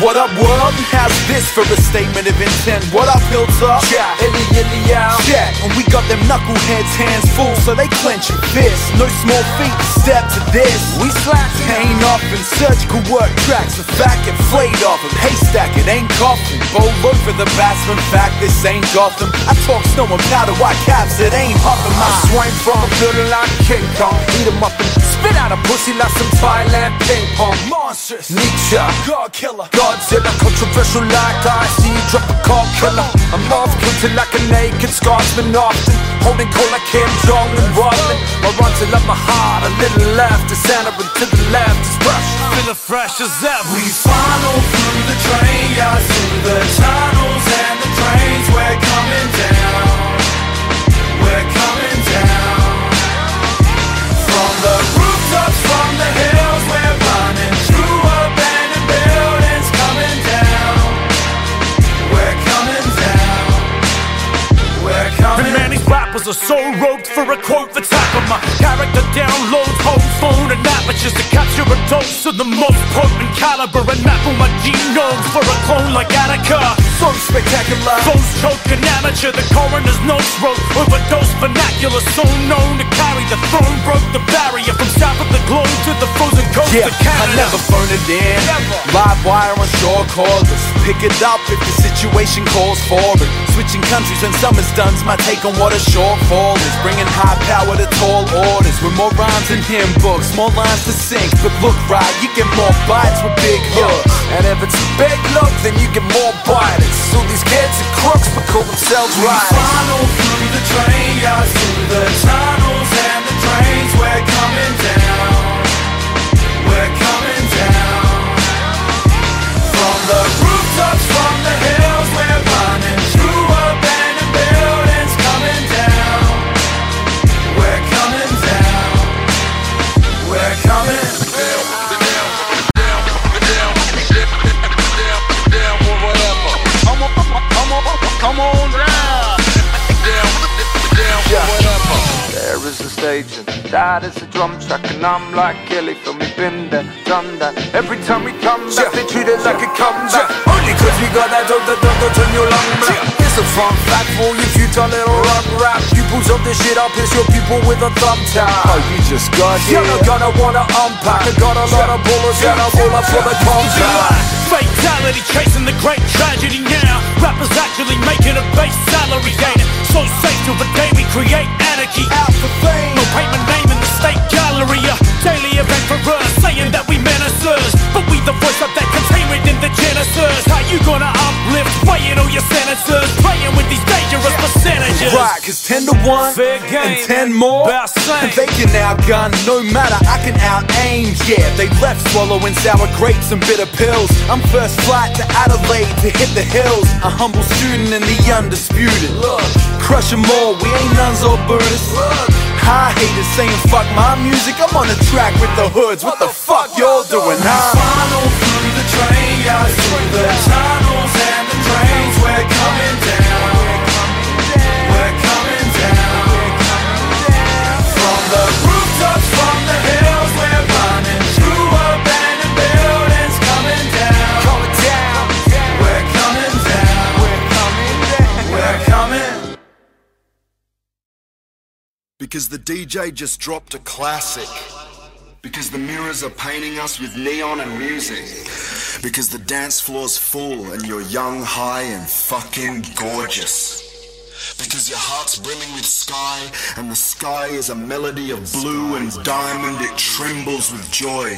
What up, world? How's this for a statement of intent? What up, built up? Yeah, illy illy out. Check. And we got them knuckleheads hands full, so they clench and fist. No small feet to step to this. We slap Pain off and surgical work tracks. A fact flayed off of haystack, it ain't coffin. Bowl for the batsman, fact this ain't Gotham. I talk snow and powder, white caps, it ain't Huffam. I swing from a building like King Kong. Eat 'em up and spit out a pussy like some Thailand ping pong. Monstrous, Nietzsche. God killer. Godzilla, controversial like I see drop a car killer. I'm off kilter like a naked Scotsman often. Holding cold like Kim Jong and Rodman. I run till my heart, a little left, the center and to the left is fresh. Feeling fresh as ever. We funnel through the train rappers are so roped for a quote for top of my character downloads home phone and apertures to capture a dose of the most potent caliber and map on my genomes for a clone like Attica. So spectacular. Choke an amateur, the coroner's notes wrote overdose vernacular, so known to carry the throne, broke the barrier from south of the globe to the frozen coast Yeah, of I never phone it in. Live wire on shore callers. Pick it up if the situation calls for it. Switching countries when summer's done's my take on what a shortfall is. Bringing high power to tall orders. With more rhymes than hymn books, more lines to sink. But look right, you get more bites with big hooks. And if it's a big look, then you get more bites. So these kids are crooks but call themselves right. funnel through the train yards, through the tunnels stage and that is the drum track and I'm like Kelly for me been there, done that Every time we come back they treat it like a comeback. Only cause we got that dope that don't turn your lung back It's a fun fact for you futile little rock rap. Pupils of this shit I'll piss your people with a thumbtack Oh, you just got You're here. not gonna wanna unpack. I got a lot of bullets and I'll roll up for the combat Fatality chasing the great tragedy now. Rappers actually making a base salary gainer. So safe till the day we create anarchy. Out for fame. Cause 10 to 1 Fair game. and 10 more. They can outgun, no matter, I can out aim. Yeah, they left swallowing sour grapes and bitter pills. I'm first flight to Adelaide to hit the hills. A humble student in the undisputed. Look, crush 'em all, we ain't nuns or Buddhists. hate haters saying fuck my music, I'm on the track with the hoods. What the fuck y'all doing, huh? Funnel through the train Because the DJ just dropped a classic. Because the mirrors are painting us with neon and music. Because the dance floor's full and you're young, high, and fucking gorgeous. Because your heart's brimming with sky, and the sky is a melody of blue and diamond, it trembles with joy.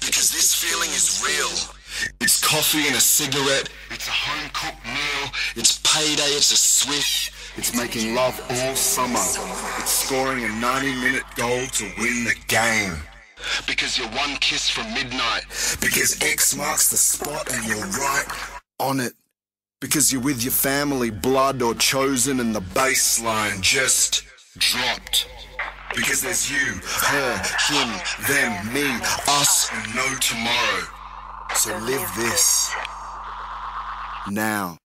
Because this feeling is real. It's coffee and a cigarette, it's a home cooked meal, it's payday, it's a swish, it's making love all summer, it's scoring a 90 minute goal to win the game. Because you're one kiss from midnight, because X marks the spot and you're right on it. Because you're with your family, blood or chosen, and the baseline just dropped. Because there's you, her, him, them, me, us, and no tomorrow. So live this now.